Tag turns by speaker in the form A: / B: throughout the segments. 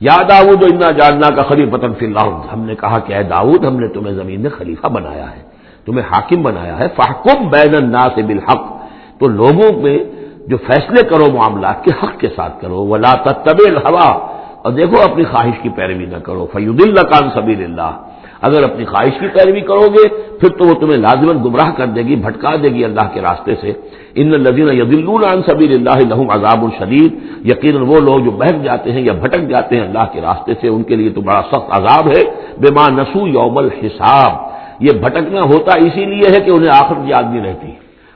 A: یا داود و انا جاننا کا خلیف فی اللہ ہم نے کہا کہ اے داود ہم نے تمہیں زمین میں خلیفہ بنایا ہے، تمہیں حاکم بنایا ہے۔ فحکم بین الناس بالحق۔ تو لوگوں میں جو فیصلے کرو معاملات کے حق کے ساتھ کرو۔ ولا تب ہوا اور دیکھو، اپنی خواہش کی پیروی نہ کرو۔ فیود اللہ کان سبیل اللہ اگر اپنی خواہش کی پیروی کرو گے، پھر تو وہ تمہیں لازمن گمراہ کر دے گی، بھٹکا دے گی اللہ کے راستے سے۔ ان لذین عن سبیل اللہ لہم عذاب الشدید یقیناً وہ لوگ جو بہک جاتے ہیں یا بھٹک جاتے ہیں اللہ کے راستے سے، ان کے لیے تو بڑا سخت عذاب ہے۔ بے ماں نسو یوم الحساب۔ یہ بھٹکنا ہوتا اسی لیے ہے کہ انہیں آخر یاد نہیں رہتی۔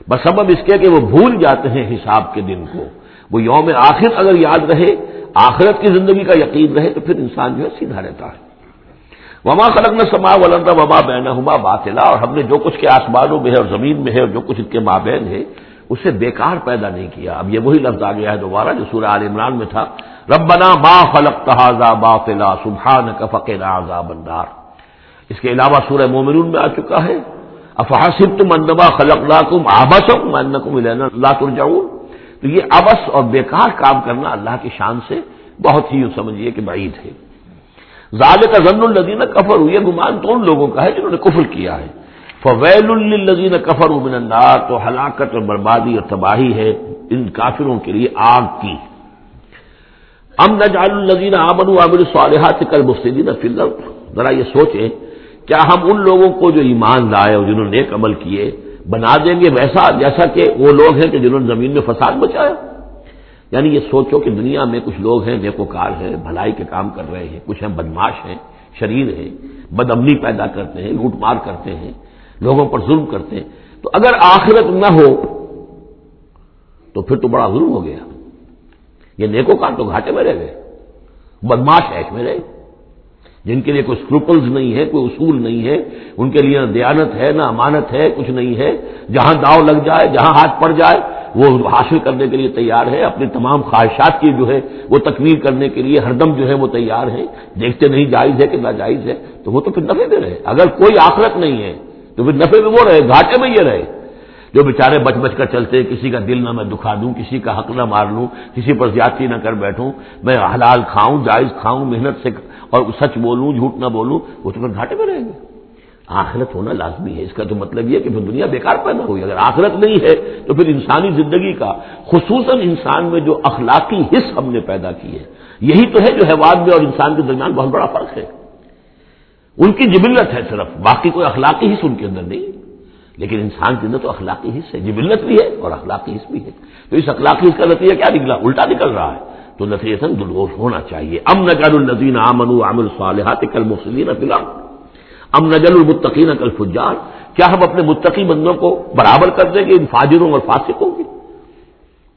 A: بس سبب اس کے کہ وہ بھول جاتے ہیں حساب کے دن کو۔ وہ یوم آخر اگر یاد رہے، آخرت کی زندگی کا یقین رہے تو پھر انسان جو ہے سیدھا رہتا ہے۔ وما خلق نہ سما ولندا وبا بین ہما باطلا اور ہم نے جو کچھ کے آسمانوں میں ہے اور زمین میں ہے اور جو کچھ ان کے مابین ہے، اسے بیکار پیدا نہیں کیا۔ اب یہ وہی لفظ آ گیا ہے دوبارہ جو سورہ عال عمران میں تھا۔ ربنا ما خلق تحازا باطلا سبحان کفق عذاب النار۔ اس کے علاوہ سورہ مومنون میں آ چکا ہے۔ افحاسب تم اندبا خلق لا کم آبسم اللہ ترجعون تو یہ ابس اور بیکار کام کرنا اللہ کی شان سے بہت ہی سمجھیے کہ بعید ہے۔ ظال کا ضن الدین کفر یہ گمان تو ان لوگوں کا ہے جنہوں نے کفر کیا ہے۔ فویل الدین کفر امن النار، تو ہلاکت اور بربادی اور تباہی ہے ان کافروں کے لیے آگ کی۔ ام نجعل الذین آمنوا وعملوا الصالحات کالمفسدین فی الارض۔ ذرا یہ سوچیں، کیا ہم ان لوگوں کو جو ایمان لائے اور جنہوں نے نیک عمل کیے، بنا دیں گے ویسا جیسا کہ وہ لوگ ہیں کہ جنہوں نے زمین میں فساد بچایا یعنی یہ سوچو کہ دنیا میں کچھ لوگ ہیں نیکوکار ہیں، بھلائی کے کام کر رہے ہیں، کچھ ہیں بدماش ہیں، شریر ہیں بد امنی پیدا کرتے ہیں، لوٹ مار کرتے ہیں، لوگوں پر ظلم کرتے ہیں۔ تو اگر آخرت نہ ہو، تو پھر تو بڑا ظلم ہو گیا۔ یہ نیکوکار تو گھاٹے میں رہ گئے، بدماش ایش میں رہے۔ جن کے لیے کوئی اسکروپلز نہیں ہے، کوئی اصول نہیں ہے، ان کے لیے نہ دیانت ہے، نہ امانت ہے، کچھ نہیں ہے۔ جہاں داؤ لگ جائے، جہاں ہاتھ پڑ جائے وہ حاصل کرنے کے لیے تیار ہے، اپنی تمام خواہشات کی جو ہے، وہ تکمیل کرنے کے لیے ہر دم جو ہے وہ تیار ہے۔ دیکھتے نہیں، جائز ہے کہ ناجائز ہے، تو وہ تو پھر نفے میں رہے۔ اگر کوئی آخرت نہیں ہے، تو پھر نفے میں وہ رہے، گھاٹے میں یہ رہے۔ جو بیچارے بچ بچ کر چلتے کسی کا دل نہ میں دکھا دوں، کسی کا حق نہ مار لوں، کسی پر زیادتی نہ کر بیٹھوں، میں حلال کھاؤں، جائز کھاؤں، محنت سے اور سچ بولوں، جھوٹ نہ بولوں، وہ تو پھر گھاٹے میں رہیں گے۔ آخرت ہونا لازمی ہے۔ اس کا تو مطلب یہ کہ پھر دنیا بیکار پیدا ہوئی۔ اگر آخرت نہیں ہے تو پھر انسانی زندگی کا، خصوصاً انسان میں جو اخلاقی حص ہم نے پیدا کی ہے، یہی تو ہے جو حیوان میں اور انسان کے درمیان بہت بڑا فرق ہے۔ ان کی جبلت ہے صرف، باقی کوئی اخلاقی حص ان کے اندر نہیں۔ لیکن انسان کے اندر تو اخلاقی حص ہے، جبلت بھی ہے اور اخلاقی حص بھی ہے۔ تو اس اخلاقی حص کا نتیجہ کیا نکلا؟ الٹا نکل رہا ہے۔ تو نتیجہ دلوش ہونا چاہیے۔ ام نگر النزین امن عامل صالحات کل مسلم ام نجل المتقین کل فجار کیا ہم اپنے متقی بندوں کو برابر کر دیں گے؟ ان فاجروں اور فاسقوں کی۔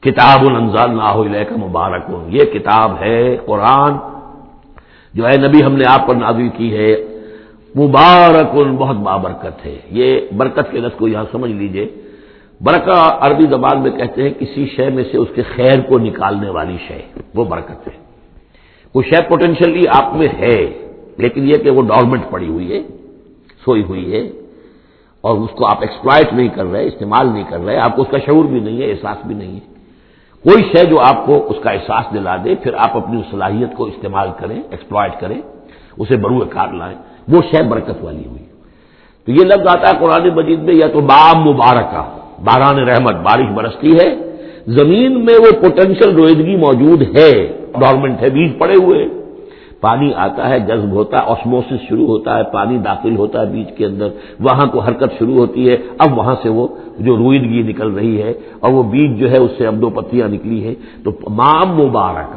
A: کتاب النزال نہ کا مبارک۔ یہ کتاب ہے قرآن۔ جو ہے نبی ہم نے آپ پر نازل کی ہے، مبارک، بہت بابرکت ہے۔ یہ برکت کے رس کو یہاں سمجھ لیجیے۔ برکہ عربی زبان میں کہتے ہیں، کسی شے میں سے اس کے خیر کو نکالنے والی شے۔ وہ برکت ہے۔ وہ شے پوٹینشلی آپ میں ہے، لیکن یہ کہ وہ ڈارمنٹ پڑی ہوئی ہے۔ سوئی ہوئی ہے اور اس کو آپ ایکسپلائٹ نہیں کر رہے، استعمال نہیں کر رہے، آپ کو اس کا شعور بھی نہیں ہے، احساس بھی نہیں ہے۔ کوئی شے جو آپ کو اس کا احساس دلا دے، پھر آپ اپنی صلاحیت کو استعمال کریں ایکسپلائٹ کریں، اسے بروئے کار لائیں، وہ شے برکت والی ہوئی۔ تو یہ لفظ آتا ہے قرآن مجید میں، یا تو بام مبارکہ، باران رحمت، بارش برستی ہے۔ زمین میں وہ پوٹینشیل رویدگی موجود ہے ڈارمنٹ ہے، بیج پڑے ہوئے۔ پانی آتا ہے، جذب ہوتا ہے آسموسس شروع ہوتا ہے، پانی داخل ہوتا ہے بیج کے اندر، وہاں کو حرکت شروع ہوتی ہے۔ اب وہاں سے وہ جو روئدگی نکل رہی ہے اور وہ بیج جو ہے، اس سے اب دو پتیاں نکلی ہے تو مام مبارک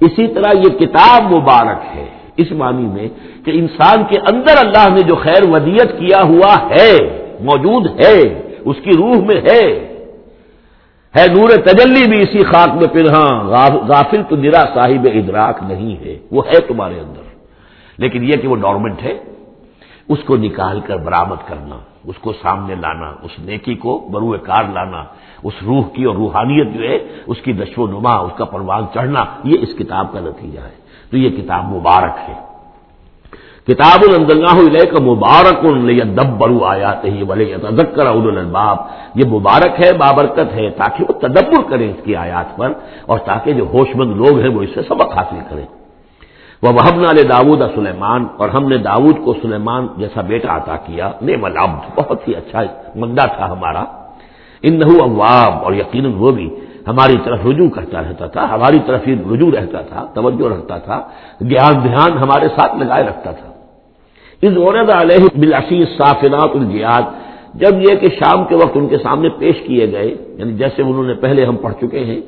A: اسی طرح یہ کتاب مبارک ہے۔ اس معنی میں کہ انسان کے اندر اللہ نے جو خیر ودیت کیا ہوا ہے، موجود ہے، اس کی روح میں ہے۔ ہے نور تجلی بھی اسی خاک میں پھر ہاں غافل تو نرا صاحب ادراک نہیں ہے، وہ ہے تمہارے اندر۔ لیکن یہ کہ وہ ڈارمنٹ ہے، اس کو نکال کر برامد کرنا، اس کو سامنے لانا، اس نیکی کو بروئے کار لانا، اس روح کی اور روحانیت جو ہے، اس کی نشو و نما، اس کا پروان چڑھنا، یہ اس کتاب کا نتیجہ ہے۔ تو یہ کتاب مبارک ہے۔ کتاب الدلہ کا مبارک دبرو آیات ہی بلے تذکر الباب یہ مبارک ہے، بابرکت ہے، تاکہ وہ تدبر کریں اس کی آیات پر اور تاکہ جو ہوش مند لوگ ہیں وہ اس سے سبق حاصل کریں۔ وہ وحب نال داود سلیمان اور ہم نے داود کو سلیمان جیسا بیٹا عطا کیا۔ نعم العبد، بہت ہی اچھا مندہ تھا ہمارا۔ ان اواب، اور یقیناً وہ بھی ہماری طرف رجوع کرتا رہتا تھا، ہماری طرف ہی رجوع رہتا تھا، توجہ رکھتا تھا، گیان دھیان ہمارے ساتھ لگائے رکھتا تھا۔ اس عورت علیہ بلاشی صافنات الجیات جب یہ کہ شام کے وقت ان کے سامنے پیش کیے گئے یعنی جیسے انہوں نے پہلے ہم پڑھ چکے ہیں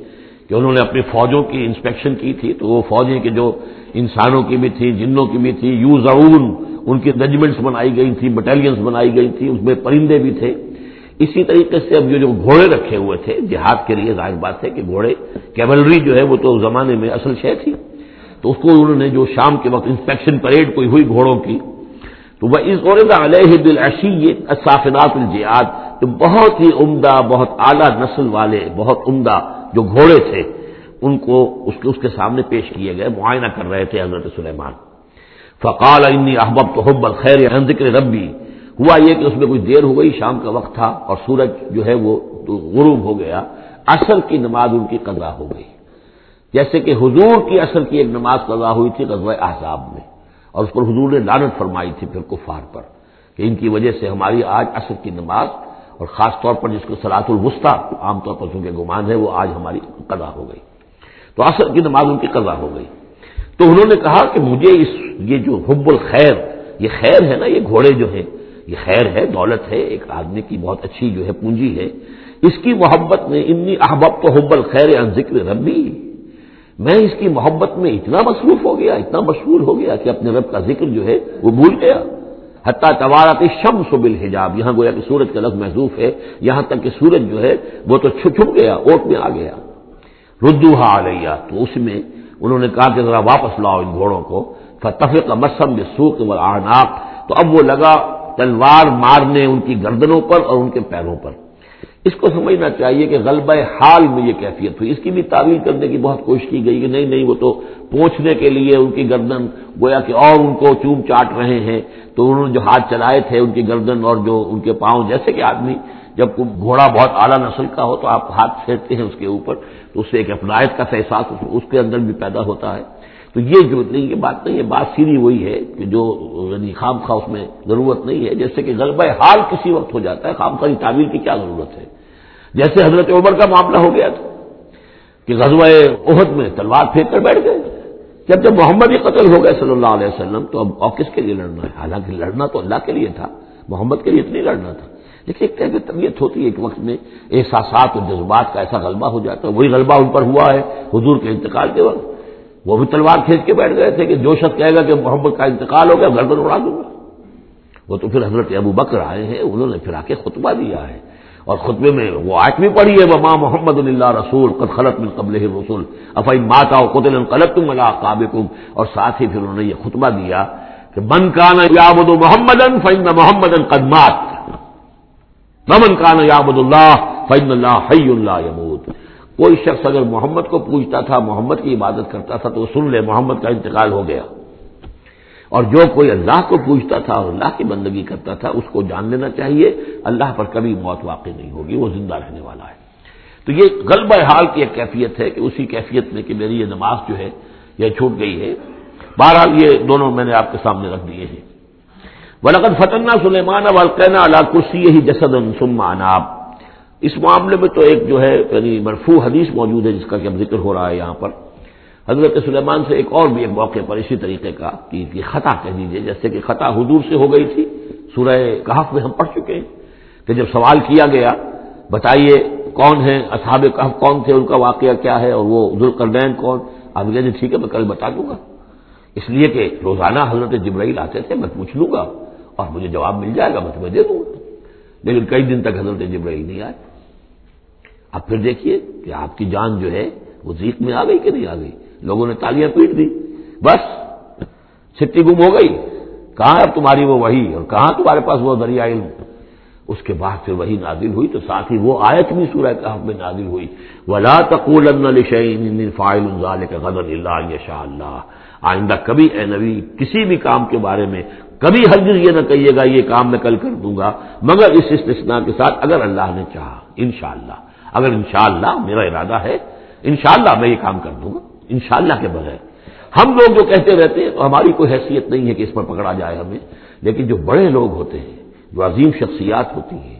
A: کہ انہوں نے اپنی فوجوں کی انسپیکشن کی تھی، تو وہ فوجیں کے جو انسانوں کی بھی تھی، جنوں کی بھی تھی یوز ان کی ریجیمنٹس بنائی گئی تھی بٹالینس بنائی گئی تھی، اس میں پرندے بھی تھے۔ اسی طریقے سے اب جو گھوڑے رکھے ہوئے تھے، جہاد کے لیے ظاہر بات ہے کہ گھوڑے کیولری جو ہے وہ تو زمانے میں اصل شے تھی۔ تو اس کو انہوں نے جو شام کے وقت انسپیکشن پریڈ کوئی ہوئی گھوڑوں کی تو وہ اس عورت علیہ دل اشی صافنات الجیاد جو بہت ہی عمدہ، بہت اعلیٰ نسل والے، بہت عمدہ جو گھوڑے تھے، ان کو اس کے اس کے سامنے پیش کیے گئے، معائنہ کر رہے تھے حضرت سلیمان۔ فقال انی احبب تو حب الخیر ذکر ربی۔ ہوا یہ کہ اس میں کچھ دیر ہو گئی، شام کا وقت تھا اور سورج جو ہے وہ غروب ہو گیا اصل کی نماز ان کی قضا ہو گئی۔ جیسے کہ حضور کی اصل کی ایک نماز قضا ہوئی تھی غزوہ احزاب میں۔ اور اس پر حضور نے لانت فرمائی تھی پھر کفار پر کہ ان کی وجہ سے ہماری آج اصل کی نماز اور خاص طور پر جس کو سلاط الوسطی عام طور پر چونکہ گمان ہے، وہ آج ہماری قضا ہو گئی۔ تو اصل کی نماز ان کی قضا ہو گئی۔ تو انہوں نے کہا کہ مجھے اس، یہ جو حب الخیر، یہ خیر ہے نا، یہ گھوڑے جو ہیں، یہ خیر ہے، دولت ہے، ایک آدمی کی بہت اچھی جو ہے پونجی ہے، اس کی محبت میں انی احباب تو حب الخیر ان ذکر ربی۔ میں اس کی محبت میں اتنا مصروف ہو گیا، اتنا مشہور ہو گیا کہ اپنے رب کا ذکر جو ہے وہ بھول گیا۔ حتیٰ توارات شم سبل حجاب یہاں گویا کہ سورج کا لفظ محضوف ہے، یہاں تک کہ سورج جو ہے وہ تو چھپ چھپ گیا، اوٹ میں آ گیا۔ ردو آ گیا تو اس میں انہوں نے کہا کہ ذرا واپس لاؤ ان گھوڑوں کو۔ فتفق مسم سوکھ و آناک تو اب وہ لگا تلوار مارنے ان کی گردنوں پر اور ان کے پیروں پر۔ اس کو سمجھنا چاہیے کہ غلبہ حال میں یہ کیفیت ہوئی۔ اس کی بھی تعویل کرنے کی بہت کوشش کی گئی کہ نہیں نہیں، وہ تو پہنچنے کے لیے ان کی گردن گویا کہ اور ان کو چوم چاٹ رہے ہیں۔ تو انہوں نے جو ہاتھ چلائے تھے ان کی گردن اور جو ان کے پاؤں، جیسے کہ آدمی جب گھوڑا بہت اعلیٰ نسل کا ہو تو آپ ہاتھ پھیرتے ہیں اس کے اوپر، تو اس سے ایک اپنایت کا احساس اس کے اندر بھی پیدا ہوتا ہے۔ تو یہ جو نہیں، یہ بات نہیں ہے، بات سیدھی وہی ہے کہ جو یعنی خام خواہ اس میں ضرورت نہیں ہے، جیسے کہ غلبہ حال کسی وقت ہو جاتا ہے، خام خواہ تعبیر کی کیا ضرورت ہے؟ جیسے حضرت عمر کا معاملہ ہو گیا تھا کہ غزوہ عہد میں تلوار پھینک کر بیٹھ گئے۔ جب جب محمد ہی قتل ہو گئے صلی اللہ علیہ وسلم، تو اب اور کس کے لیے لڑنا ہے؟ حالانکہ لڑنا تو اللہ کے لیے تھا، محمد کے لیے اتنی لڑنا تھا۔ لیکن ایک طرح طبیعت ہوتی ہے ایک وقت میں احساسات اور جذبات کا ایسا غلبہ ہو جاتا ہے، وہی غلبہ ان پر ہوا ہے حضور کے انتقال کے وقت۔ وہ بھی تلوار کھینچ کے بیٹھ گئے تھے کہ جو شخص کہے گا کہ محمد کا انتقال ہو گیا، گھر پر اڑا دوں گا۔ وہ تو پھر حضرت ابو بکر آئے ہیں، انہوں نے پھر آ کے خطبہ دیا ہے۔ اور خطبے میں وہ آج بھی پڑھی ہے ماں محمد اللہ رسول قد خلط من قبل رسول افائی ماتا قطل قلط تم اللہ قابق اور ساتھ ہی پھر انہوں نے یہ خطبہ دیا کہ من کان یابد محمد فن محمد قدمات من کان یابد اللہ فن اللہ حی اللہ یمود کوئی شخص اگر محمد کو پوچھتا تھا، محمد کی عبادت کرتا تھا، تو وہ سن لے، محمد کا انتقال ہو گیا۔ اور جو کوئی اللہ کو پوچھتا تھا اور اللہ کی بندگی کرتا تھا، اس کو جان لینا چاہیے، اللہ پر کبھی موت واقع نہیں ہوگی، وہ زندہ رہنے والا ہے۔ تو یہ غلبہ حال کی ایک کیفیت ہے کہ اسی کیفیت میں کہ میری یہ نماز جو ہے، یہ چھوٹ گئی ہے۔ بہرحال یہ دونوں میں نے آپ کے سامنے رکھ دیے ہیں۔ ولقد فتنہ سلیمان والقینا اللہ کرسی ہی جسد ثم اناب اس معاملے میں تو ایک جو ہے یعنی مرفوع حدیث موجود ہے جس کا کہ اب ذکر ہو رہا ہے یہاں پر۔ حضرت سلیمان سے ایک اور بھی ایک موقع پر اسی طریقے کا کہ خطا کہہ دیجیے جیسے کہ خطا حضور سے ہو گئی تھی۔ سورہ کہف میں ہم پڑھ چکے ہیں کہ جب سوال کیا گیا، بتائیے کون ہے اصحاب کہف کون تھے، ان کا واقعہ کیا ہے اور وہ ذوالقردین کون؟ آپ جی ٹھیک ہے، میں کل بتا دوں گا۔ اس لیے کہ روزانہ حضرت جبرائیل آتے تھے، میں پوچھ لوں گا اور مجھے جواب مل جائے گا، میں تمہیں دے دوں گا۔ لیکن کئی دن تک حضرت جبرائیل نہیں آئے۔ اب پھر دیکھیے کہ آپ کی جان جو ہے وہ زیت میں آ گئی کہ نہیں آ گئی؟ لوگوں نے تالیاں پیٹ دی۔ بس، چھٹی گم ہو گئی۔ کہاں اب تمہاری وہ وہی اور کہاں تمہارے پاس وہ دریا علم؟ اس کے بعد پھر وہی نازل ہوئی تو ساتھ ہی وہ آیت بھی سورہ کہف میں نازل ہوئی۔ ولا تقول فائل اللہ شاء اللہ آئندہ کبھی اے نبی کسی بھی کام کے بارے میں کبھی ہرگز یہ نہ کہیے گا، یہ کام میں کل کر دوں گا، مگر اس استثناء کے ساتھ اگر اللہ نے چاہا، انشاءاللہ۔ اگر انشاءاللہ میرا ارادہ ہے، انشاءاللہ میں یہ کام کر دوں گا، انشاءاللہ کے بغیر۔ ہم لوگ جو کہتے رہتے ہیں، تو ہماری کوئی حیثیت نہیں ہے کہ اس پر پکڑا جائے ہمیں، لیکن جو بڑے لوگ ہوتے ہیں، جو عظیم شخصیات ہوتی ہیں،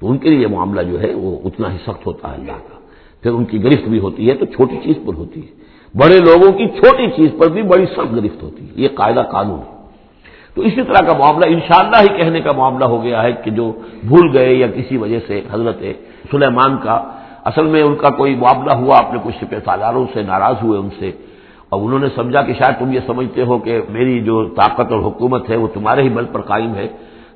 A: تو ان کے لیے یہ معاملہ جو ہے، وہ اتنا ہی سخت ہوتا ہے اللہ کا۔ پھر ان کی گرفت بھی ہوتی ہے، تو چھوٹی چیز پر ہوتی ہے۔ بڑے لوگوں کی چھوٹی چیز پر بھی بڑی سخت گرفت ہوتی ہے۔ یہ قاعدہ قانون ہے۔ تو اسی طرح کا معاملہ انشاءاللہ ہی کہنے کا معاملہ ہو گیا ہے کہ جو بھول گئے یا کسی وجہ سے حضرت سلیمان کا اصل میں ان کا کوئی معاملہ ہوا، اپنے کچھ سپہ سالاروں سے ناراض ہوئے ان سے۔ اور انہوں نے سمجھا کہ شاید تم یہ سمجھتے ہو کہ میری جو طاقت اور حکومت ہے وہ تمہارے ہی بل پر قائم ہے۔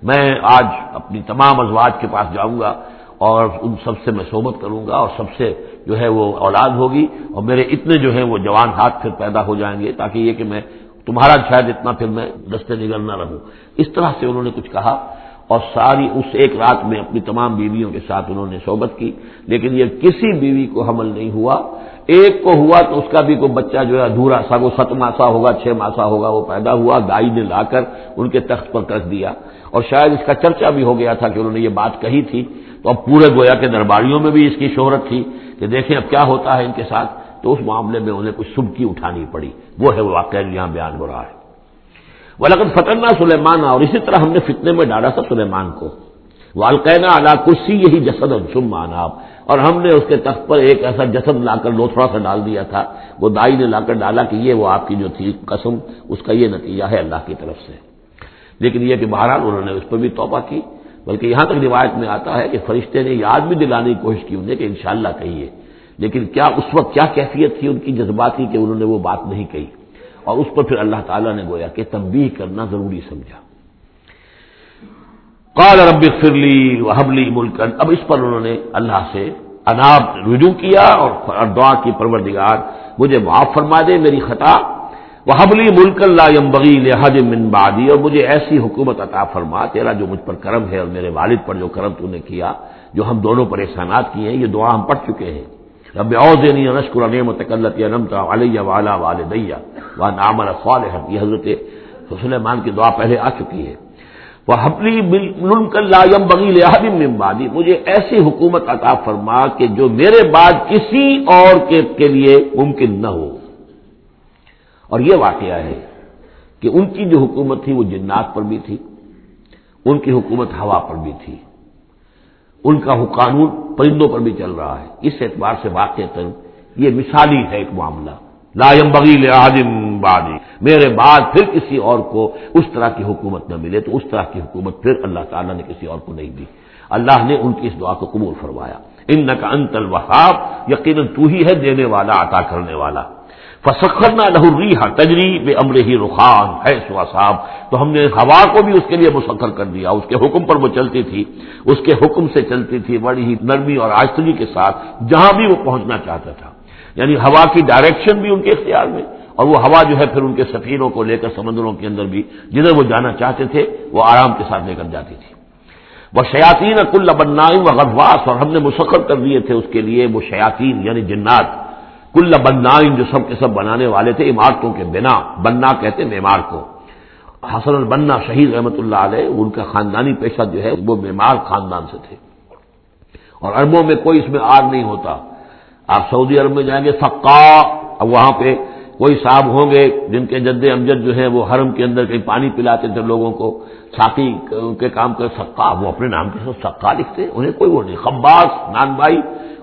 A: میں آج اپنی تمام ازواج کے پاس جاؤں گا اور ان سب سے میں صحبت کروں گا اور سب سے جو ہے وہ اولاد ہوگی اور میرے اتنے جو ہیں وہ جوان ہاتھ پھر پیدا ہو جائیں گے تاکہ یہ کہ میں تمہارا شاید اتنا پھر میں دستے نگل نہ رہوں۔ اس طرح سے انہوں نے کچھ کہا اور ساری اس ایک رات میں اپنی تمام بیویوں کے ساتھ انہوں نے صحبت کی، لیکن یہ کسی بیوی کو حمل نہیں ہوا۔ ایک کو ہوا تو اس کا بھی کوئی بچہ جو ہے ادھورا سا، وہ ست ماسا ہوگا، چھ ماسا ہوگا، وہ پیدا ہوا دائی نے لا کر ان کے تخت پر رکھ دیا۔ اور شاید اس کا چرچا بھی ہو گیا تھا کہ انہوں نے یہ بات کہی تھی۔ تو اب پورے گویا کے درباریوں میں بھی اس کی شہرت تھی کہ دیکھیں اب کیا ہوتا ہے ان کے ساتھ۔ تو اس معاملے میں انہیں کچھ سبکی اٹھانی پڑی۔ وہ ہے واقعہ یہاں بیان ہو رہا ہے۔ وہ فتنہ سلیمان اور اسی طرح ہم نے فتنے میں ڈالا تھا سلیمان کو۔ وہ اللہ کرسی یہی جسد سم ماناب اور ہم نے اس کے تخت پر ایک ایسا جسد لا کر لوتھڑا سا ڈال دیا تھا۔ وہ دائی نے لا کر ڈالا کہ یہ وہ آپ کی جو تھی قسم، اس کا یہ نتیجہ ہے اللہ کی طرف سے۔ لیکن یہ کہ بہرحال انہوں نے اس پر بھی توبہ کی۔ بلکہ یہاں تک روایت میں آتا ہے کہ فرشتے نے یاد بھی دلانے کی کوشش کی انہیں کہ انشاءاللہ کہیے۔ لیکن کیا اس وقت کیا کیفیت تھی ان کی جذباتی کہ انہوں نے وہ بات نہیں کہی؟ اور اس پر پھر اللہ تعالیٰ نے گویا کہ تنبیہ کرنا ضروری سمجھا۔ قال رب فرلی حبلی ملکن اب اس پر انہوں نے اللہ سے اناب رجوع کیا اور دعا کی پروردگار، مجھے معاف فرما دے میری خطا۔ وہ حبلی ملک اللہ بغی لحج من بادی اور مجھے ایسی حکومت عطا فرما، تیرا جو مجھ پر کرم ہے اور میرے والد پر جو کرم تو نے کیا، جو ہم دونوں پر احسانات کیے ہیں، یہ دعا ہم پڑھ چکے ہیں۔ رب اوزنی نشکر نعمت کلت نمتا علیہ والا والدیہ و نام صالح یہ حضرت سلیمان کی دعا پہلے آ چکی ہے وہ حبلی ملک اللہ بغیل بادی مجھے ایسی حکومت عطا فرما کہ جو میرے بعد کسی اور کے, کے لیے ممکن نہ ہو اور یہ واقعہ ہے کہ ان کی جو حکومت تھی وہ جنات پر بھی تھی ان کی حکومت ہوا پر بھی تھی ان کا قانون پرندوں پر بھی چل رہا ہے۔ اس اعتبار سے واقع تر یہ مثالی ہے ایک معاملہ۔ لائم بغیل عادم بادی میرے بعد پھر کسی اور کو اس طرح کی حکومت نہ ملے تو اس طرح کی حکومت پھر اللہ تعالیٰ نے کسی اور کو نہیں دی۔ اللہ نے ان کی اس دعا کو قبول فرمایا۔ ان کا انت الوہاب یقیناً تو ہی ہے دینے والا، عطا کرنے والا۔ فسخرنا لہو تجری بے امر ہی رخان ہے سوا صاحب۔ تو ہم نے ہوا کو بھی اس کے لیے مسخر کر دیا۔ اس کے حکم پر وہ چلتی تھی۔ اس کے حکم سے چلتی تھی بڑی ہی نرمی اور آستگی کے ساتھ جہاں بھی وہ پہنچنا چاہتا تھا۔ یعنی ہوا کی ڈائریکشن بھی ان کے اختیار میں اور وہ ہوا جو ہے پھر ان کے سفیروں کو لے کر سمندروں کے اندر بھی جدھر وہ جانا چاہتے تھے، وہ آرام کے ساتھ لے کر جاتی تھی۔ وہ شیاتین کل بنائیں و غدواس اور ہم نے مسخر کر دیے تھے اس کے لیے وہ شیاتین یعنی جنات۔ کل بنائن جو سب کے سب بنانے والے تھے عمارتوں کے بنا بننا کہتے معمار کو۔ حسن البنا شہید رحمت اللہ علیہ ان کا خاندانی پیشہ جو ہے، وہ معمار خاندان سے تھے۔ اور اربوں میں کوئی اس میں آگ نہیں ہوتا۔ آپ سعودی عرب میں جائیں گے سکا اب وہاں پہ کوئی صاحب ہوں گے جن کے جد امجد جو ہے وہ حرم کے اندر کہیں پانی پلاتے تھے لوگوں کو۔ ساتھی کے کام کر سکا وہ اپنے نام کے ساتھ سکا لکھتے، انہیں کوئی وہ نہیں۔ خباس نان بھائی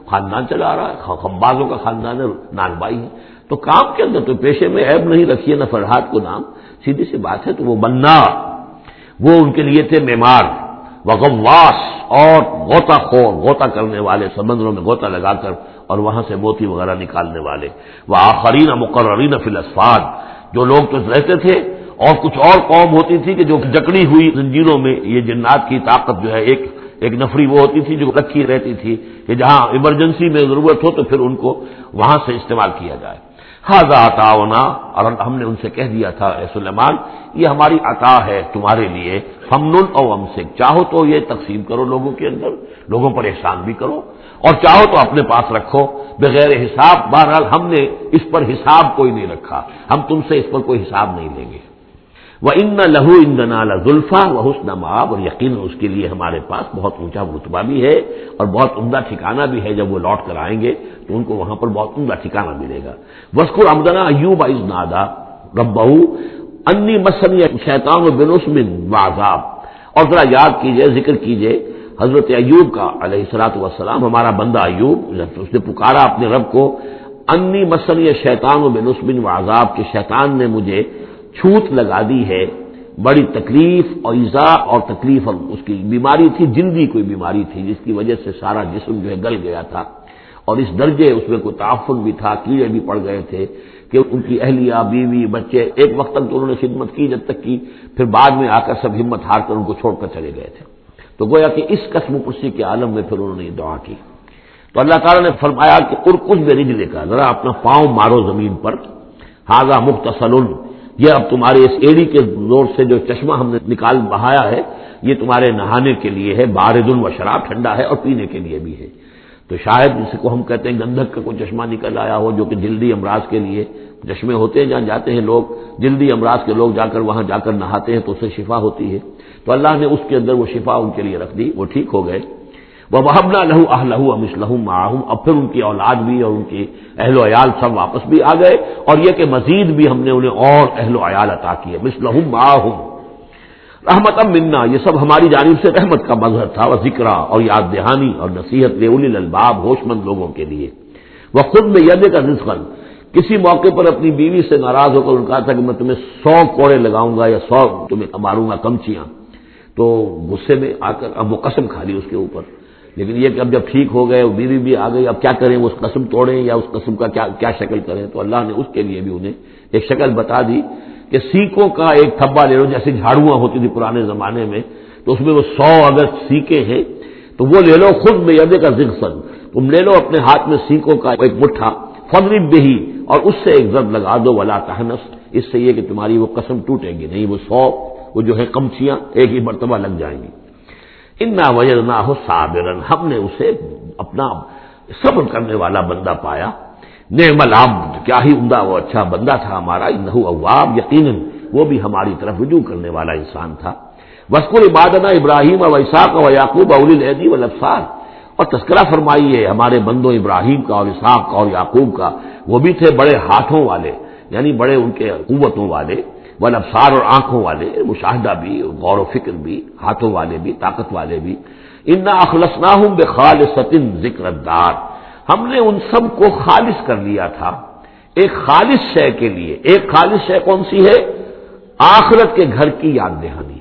A: خاندان چلا رہا ہے خبازوں کا خاندان ہے نان بھائی ہے۔ تو کام کے اندر تو پیشے میں عیب نہیں رکھیے، نہ فرحات کو نام۔ سیدھی سی بات ہے، تو وہ بننا وہ ان کے لیے تھے بیمار وغواس اور غوطہ خور، غوطہ کرنے والے، سمندروں میں غوطہ لگا کر اور وہاں سے موتی وغیرہ نکالنے والے۔ وہ آخرین مقررین فی الاسفاد۔ جو لوگ تو رہتے تھے اور کچھ اور قوم ہوتی تھی کہ جو جکڑی ہوئی زنجیروں میں یہ جنات کی طاقت جو ہے، ایک ایک نفری وہ ہوتی تھی جو رکھی رہتی تھی کہ جہاں ایمرجنسی میں ضرورت ہو تو پھر ان کو وہاں سے استعمال کیا جائے۔ حاضا عطا اور ہم نے ان سے کہہ دیا تھا، اے سلیمان، یہ ہماری عطا ہے تمہارے لیے فمن او ہم سے چاہو تو یہ تقسیم کرو لوگوں کے اندر، لوگوں پر احسان بھی کرو، اور چاہو تو اپنے پاس رکھو، بغیر حساب، بہرحال ہم نے اس پر حساب کوئی نہیں رکھا، ہم تم سے اس پر کوئی حساب نہیں لیں گے۔ وہ ان لہو ان نالا ذلفا و حسن ماب اور یقین اس کے لیے ہمارے پاس بہت اونچا رتبہ بھی ہے اور بہت عمدہ ٹھکانا بھی ہے جب وہ لوٹ کر آئیں گے تو ان کو وہاں پر بہت عمدہ ٹھکانا ملے گا۔ وسکر امدنا ایوب از نادا رب انی مسن شیطان و بنسمن واضاب اور ذرا یاد کیجیے، ذکر کیجیے، حضرت ایوب کا علیہ السلاۃ وسلام ہمارا بندہ ایوب اس نے پکارا اپنے رب کو انی مسن شیطان و بنسمن واضاب کے شیطان نے مجھے چھوت لگا دی ہے، بڑی تکلیف اور ایزا اور تکلیف اس کی بیماری تھی جلدی کوئی بیماری تھی، جس کی وجہ سے سارا جسم جو ہے گل گیا تھا۔ اور اس درجے اس میں کوئی تعفن بھی تھا، کیڑے بھی پڑ گئے تھے کہ ان کی اہلیہ، بیوی، بچے ایک وقت تک تو انہوں نے خدمت کی، جب تک کی پھر بعد میں آ کر سب ہمت ہار کر ان کو چھوڑ کر چلے گئے تھے۔ تو گویا کہ اس قسم پرسی کے عالم میں پھر انہوں نے یہ دعا کی۔ تو اللہ تعالیٰ نے فرمایا کہ ارکس میں رج لے کر ذرا اپنا پاؤں مارو زمین پر۔ حاضہ مختصل یہ اب تمہارے اس ایڑی کے زور سے جو چشمہ ہم نے نکال بہایا ہے، یہ تمہارے نہانے کے لیے ہے بارد و شراب ٹھنڈا ہے اور پینے کے لیے بھی ہے۔ تو شاید جس کو ہم کہتے ہیں گندھک کا کوئی چشمہ نکل آیا ہو جو کہ جلدی امراض کے لیے چشمے ہوتے ہیں، جہاں جاتے ہیں لوگ، جلدی امراض کے لوگ جا کر وہاں جا کر نہاتے ہیں تو اسے شفا ہوتی ہے۔ تو اللہ نے اس کے اندر وہ شفا ان کے لیے رکھ دی، وہ ٹھیک ہو گئے۔ وہ محبنا لہو اہ لہو امس لہو معاہم اب پھر ان کی اولاد بھی اور ان کی اہل و عیال سب واپس بھی آ گئے اور یہ کہ مزید بھی ہم نے انہیں اور اہل و عیال عطا کیے۔ مسلح معاہم رحمت منا، یہ سب ہماری جانب سے رحمت کا مظہر تھا وہ ذکر اور یاد دہانی اور نصیحت ریول الباب ہوش مند لوگوں کے لیے۔ وہ خود میں ید کا رزقن کسی موقع پر اپنی بیوی سے ناراض ہو کر ان کہا تھا کہ میں تمہیں سو کوڑے لگاؤں گا یا سو تمہیں ماروں گا کمچیاں۔ تو غصے میں آ کر اب وہ قسم کھا لی اس کے اوپر۔ لیکن یہ کہ اب جب ٹھیک ہو گئے بیوی بھی آ گئی، اب کیا کریں؟ وہ اس قسم توڑیں یا اس قسم کا کیا کیا شکل کریں؟ تو اللہ نے اس کے لیے بھی انہیں ایک شکل بتا دی کہ سیکوں کا ایک تھبا لے لو، جیسے جھاڑواں ہوتی تھی پرانے زمانے میں، تو اس میں وہ سو اگر سیکے ہیں، تو وہ لے لو خود میں، یدے کا ذکر سن۔ تم لے لو اپنے ہاتھ میں سیکوں کا ایک مٹھا، فضرب بہی، اور اس سے ایک ضرب لگا دو، ولا تہنس اس سے یہ کہ تمہاری وہ قسم ٹوٹے گی، نہیں وہ سو، وہ جو ہے کمچیاں ایک ہی مرتبہ لگ جائیں گی۔ ان نہ نہ ہو صابرن ہم نے اسے اپنا صبر کرنے والا بندہ پایا۔ نعم العبد، کیا ہی عمدہ وہ اچھا بندہ تھا ہمارا۔ انہو اواب، یقیناً وہ بھی ہماری طرف رجوع کرنے والا انسان تھا۔ وسکر عبادنا ابراہیم و اساق و یعقوب اول العدی و لفسار اور تذکرہ فرمائیے، ہمارے بندوں ابراہیم کا اور اسحاق کا اور یعقوب کا۔ وہ بھی تھے بڑے ہاتھوں والے یعنی بڑے ان کے قوتوں والے۔ و لفسار اور آنکھوں والے، مشاہدہ بھی، غور و فکر بھی، ہاتھوں والے بھی، طاقت والے بھی۔ ان اخلصنا ہوں بے خال ذکر دار ہم نے ان سب کو خالص کر لیا تھا۔ ایک خالص شے کے لیے۔ ایک خالص شے کون سی ہے؟ آخرت کے گھر کی یاد دہانی۔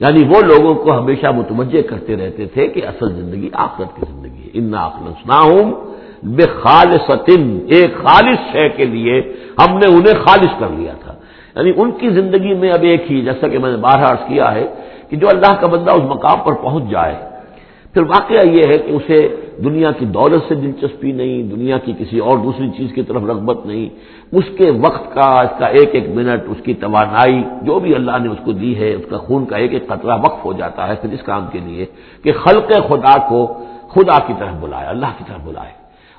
A: یعنی وہ لوگوں کو ہمیشہ متوجہ کرتے رہتے تھے کہ اصل زندگی آخرت کی زندگی ہے۔ ان آخلص نہ ہوں بے خالص ایک خالص شے کے لیے ہم نے انہیں خالص کر لیا تھا۔ یعنی ان کی زندگی میں اب ایک ہی، جیسا کہ میں نے بارہ عرض کیا ہے کہ جو اللہ کا بندہ اس مقام پر پہنچ جائے۔ پھر واقعہ یہ ہے کہ اسے دنیا کی دولت سے دلچسپی نہیں، دنیا کی کسی اور دوسری چیز کی طرف رغبت نہیں۔ اس کے وقت کا، اس کا ایک ایک منٹ، اس کی توانائی، جو بھی اللہ نے اس کو دی ہے، اس کا خون کا ایک ایک قطرہ وقف ہو جاتا ہے پھر اس کام کے لیے کہ خلق خدا کو خدا کی طرف بلائے، اللہ کی طرف بلائے۔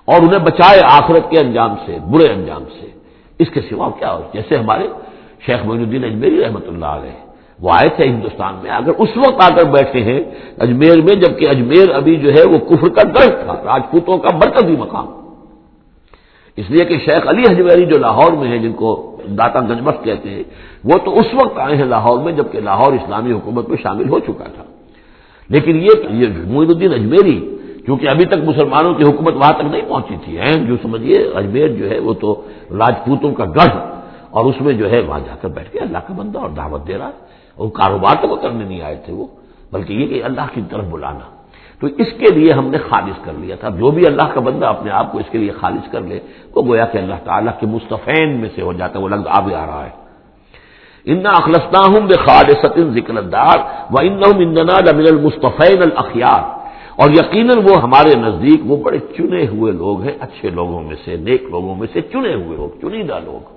A: اور انہیں بچائے آخرت کے انجام سے، برے انجام سے۔ اس کے سوا کیا ہو جیسے ہمارے شیخ معین الدین اجمیری رحمۃ اللہ علیہ وہ آئے تھے ہندوستان میں، اگر اس وقت آ کر بیٹھے ہیں اجمیر میں، جبکہ اجمیر ابھی جو ہے وہ کفر کا درد تھا، راجپوتوں کا برکتی مقام۔ اس لیے کہ شیخ علی اجمیری جو لاہور میں ہیں، جن کو داتا گنجبخ کہتے ہیں، وہ تو اس وقت آئے ہیں لاہور میں، جبکہ لاہور اسلامی حکومت میں شامل ہو چکا تھا۔ لیکن یہ معین الدین اجمیری کیونکہ ابھی تک مسلمانوں کی حکومت وہاں تک نہیں پہنچی تھی۔ اہم جو سمجھیے، اجمیر جو ہے وہ تو راجپوتوں کا گڑھ اور اس میں جو ہے وہاں جا کر بیٹھ کے اللہ کا بندہ اور دعوت دے رہا ہے۔ وہ کاروبار تو وہ کرنے نہیں آئے تھے وہ، بلکہ یہ کہ اللہ کی طرف بلانا۔ تو اس کے لیے ہم نے خالص کر لیا تھا۔ جو بھی اللہ کا بندہ اپنے آپ کو اس کے لیے خالص کر لے، وہ گویا کہ اللہ تعالیٰ کے مستفین میں سے ہو جاتا ہے، وہ لفظ آگے آ رہا ہے۔ ان اخلصنا ہوں بے خال ذکر دار و ان المستفین الخیار اور یقیناً وہ ہمارے نزدیک وہ بڑے چنے ہوئے لوگ ہیں، اچھے لوگوں میں سے، نیک لوگوں میں سے چنے ہوئے لوگ، چنیدہ لوگ۔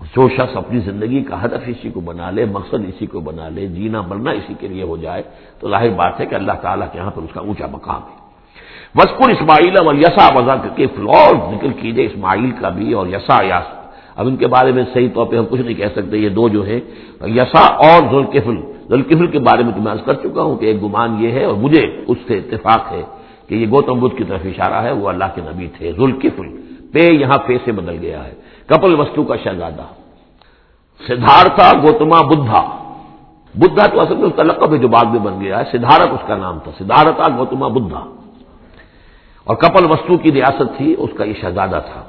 A: جو شخص اپنی زندگی کا ہدف اسی کو بنا لے، مقصد اسی کو بنا لے، جینا مرنا اسی کے لیے ہو جائے، تو ظاہر بات ہے کہ اللہ تعالیٰ کے یہاں پر اس کا اونچا مقام ہے۔ وسکر اسماعیل اور یسا وضا کے فلور ذکر کیجیے اسماعیل کا بھی اور یسا یاس اب ان کے بارے میں صحیح طور پہ ہم کچھ نہیں کہہ سکتے، یہ دو جو ہیں یسا اور ذوالکفل۔ ذوالکفل کے بارے میں تو میں کر چکا ہوں کہ ایک گمان یہ ہے اور مجھے اس سے اتفاق ہے کہ یہ گوتم بدھ کی طرف اشارہ ہے، وہ اللہ کے نبی تھے، ذوالکفل۔ پے یہاں پے سے بدل گیا ہے۔ کپل وستو کا شہزادہ۔ سدھارتھا گوتما بدھا۔ بدھا تو اصل میں اس کا لقب ہے جو بعد میں بن گیا ہے سدھارت اس کا نام تھا۔ سدھارتھا گوتما بدھا۔ اور کپل وستو کی ریاست تھی، اس کا یہ شہزادہ تھا۔